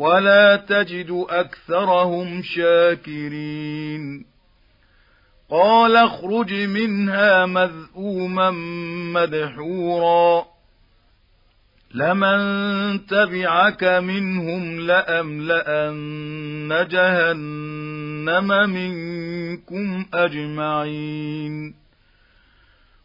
ولا تجد أكثرهم شاكرين. قال اخرج منها مذءوما مدحورا. لمن تبعك منهم لأملأن جهنم منكم أجمعين.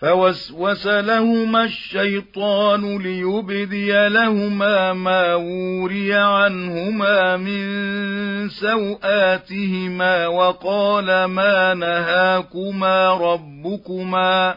فوسوس لهما الشيطان ليبدي لهما ما وري عنهما من سوآتهما وقال ما نهاكما ربكما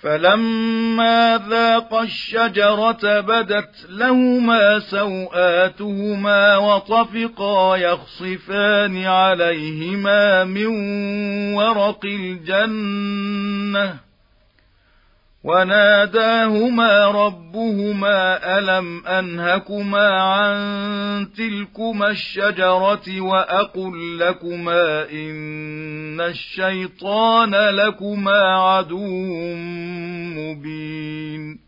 فلما ذاقا الشجرة بدت لهما سوآتهما وطفقا يخصفان عليهما من ورق الجنة وناداهما ربهما ألم أنهكما عن تلكما الشجرة وأقل لكما إن الشيطان لكما عدو مبين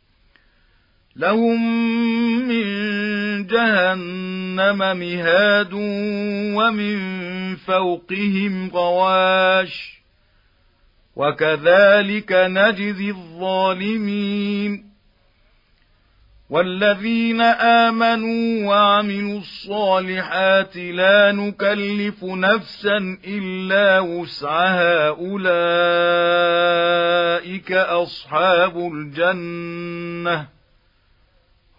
لهم من جهنم مهاد ومن فوقهم غواش وكذلك نجزي الظالمين والذين آمنوا وعملوا الصالحات لا نكلف نفسا إلا وسعها أولئك أصحاب الجنة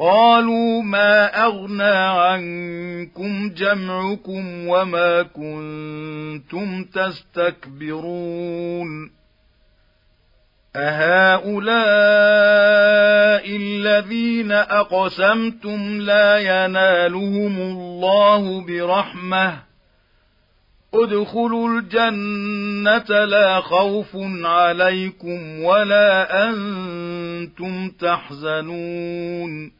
قالوا ما أغنى عنكم جمعكم وما كنتم تستكبرون أهؤلاء الذين أقسمتم لا ينالهم الله برحمة ادخلوا الجنة لا خوف عليكم ولا أنتم تحزنون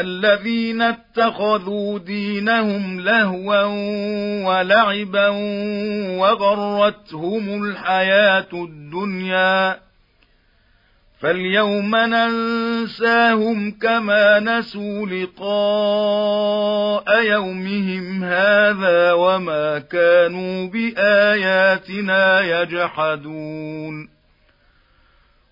الذين اتخذوا دينهم لهوا ولعبا وغرتهم الحياة الدنيا فاليوم ننساهم كما نسوا لقاء يومهم هذا وما كانوا بآياتنا يجحدون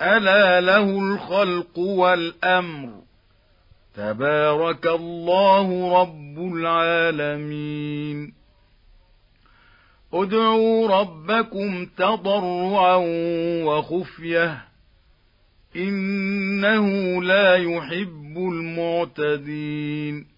ألا له الخلق والأمر. تبارك الله رب العالمين. ادعوا ربكم تضرعا وخفية. إنه لا يحب المعتدين.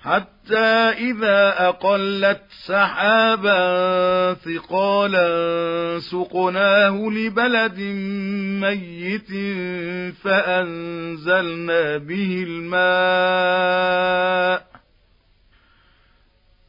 حتى إذا أقلت سحابا ثقالا سقناه لبلد ميت فأنزلنا به الماء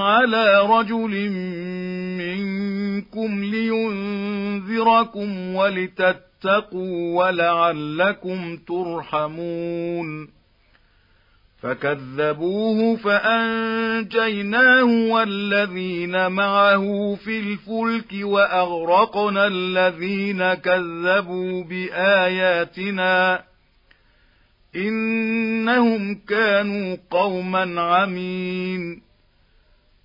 على رجل منكم لينذركم ولتتقوا ولعلكم ترحمون فكذبوه فأنجيناه والذين معه في الفلك وأغرقنا الذين كذبوا بآياتنا إنهم كانوا قوما عمين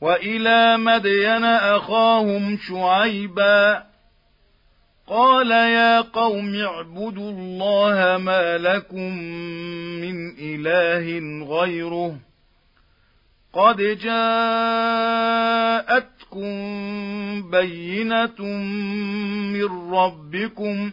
وإلى مدين أخاهم شعيبا. قال يا قوم اعبدوا الله ما لكم من إله غيره. قد جاءتكم بينة من ربكم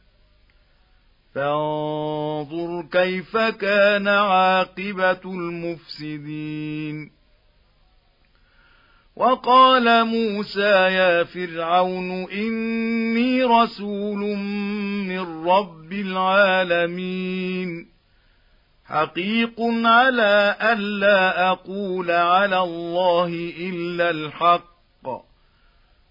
فانظر كيف كان عاقبة المفسدين. وقال موسى يا فرعون إني رسول من رب العالمين. حقيق على ألا أقول على الله إلا الحق.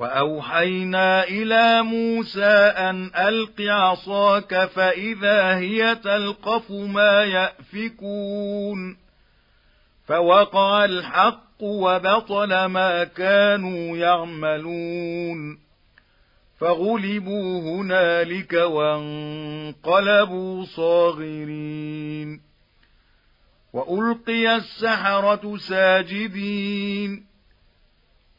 وأوحينا إلى موسى أن ألق عصاك فإذا هي تلقف ما يأفكون فوقع الحق وبطل ما كانوا يعملون فغلبوا هنالك وانقلبوا صاغرين وألقي السحرة ساجدين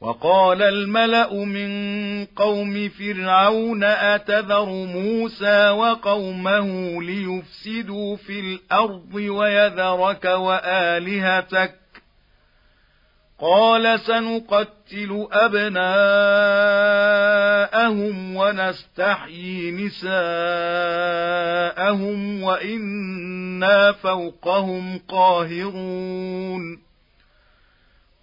وقال الملأ من قوم فرعون أتذر موسى وقومه ليفسدوا في الأرض ويذرك وآلهتك قال سنقتل أبناءهم ونستحيي نساءهم وإنا فوقهم قاهرون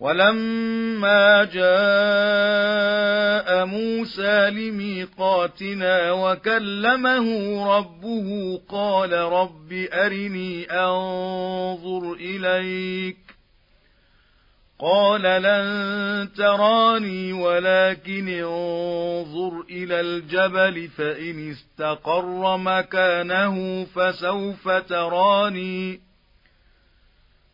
ولما جاء موسى لميقاتنا وكلمه ربه قال رب أرني أنظر إليك قال لن تراني ولكن انظر إلى الجبل فإن استقر مكانه فسوف تراني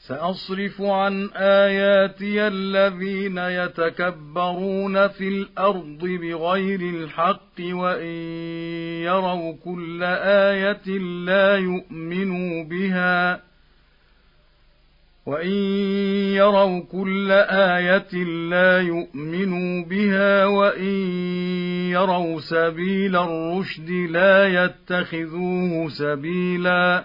سأصرف عن آياتي الذين يتكبرون في الأرض بغير الحق وإن يروا كل آية لا يؤمنوا بها وإن يروا كل آية لا يؤمنوا بها وإن يروا سبيل الرشد لا يتخذوه سبيلا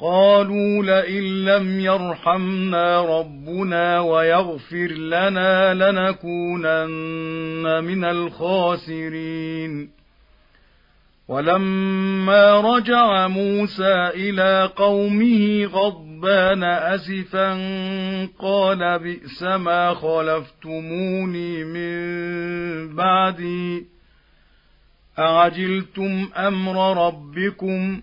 قالوا لئن لم يرحمنا ربنا ويغفر لنا لنكونن من الخاسرين. ولما رجع موسى إلى قومه غضبان أسفا قال بئس ما خلفتموني من بعدي. أعجلتم أمر ربكم؟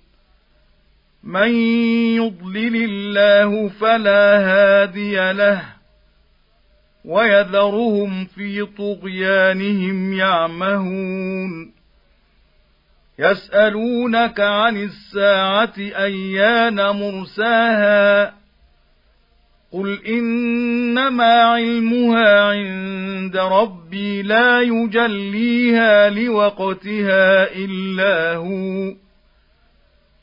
من يضلل الله فلا هادي له ويذرهم في طغيانهم يعمهون يسألونك عن الساعة أيان مرساها قل إنما علمها عند ربي لا يجليها لوقتها إلا هو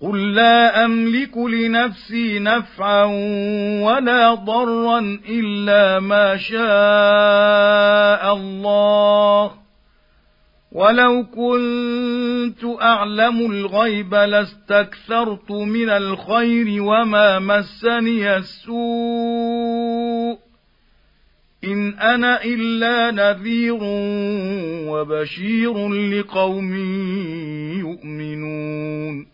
قل لا املك لنفسي نفعا ولا ضرا الا ما شاء الله ولو كنت اعلم الغيب لاستكثرت من الخير وما مسني السوء ان أنا الا نذير وبشير لقوم يؤمنون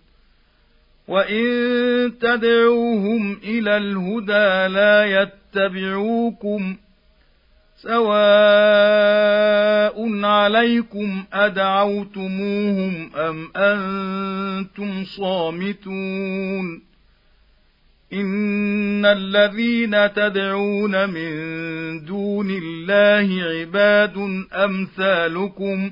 وإن تدعوهم إلى الهدى لا يتبعوكم سواء عليكم أدعوتموهم أم أنتم صامتون إن الذين تدعون من دون الله عباد أمثالكم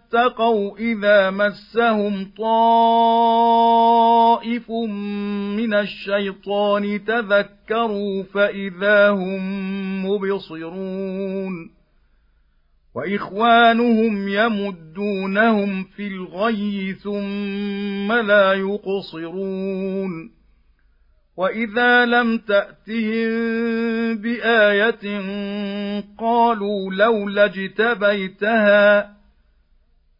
اتقوا إذا مسهم طائف من الشيطان تذكروا فإذا هم مبصرون وإخوانهم يمدونهم في الغي ثم لا يقصرون وإذا لم تأتهم بآية قالوا لولا اجتبيتها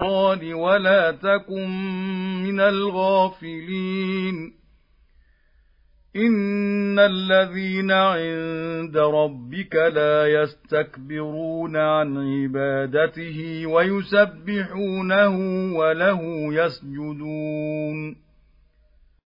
قال ولا تكن من الغافلين. إن الذين عند ربك لا يستكبرون عن عبادته ويسبحونه وله يسجدون.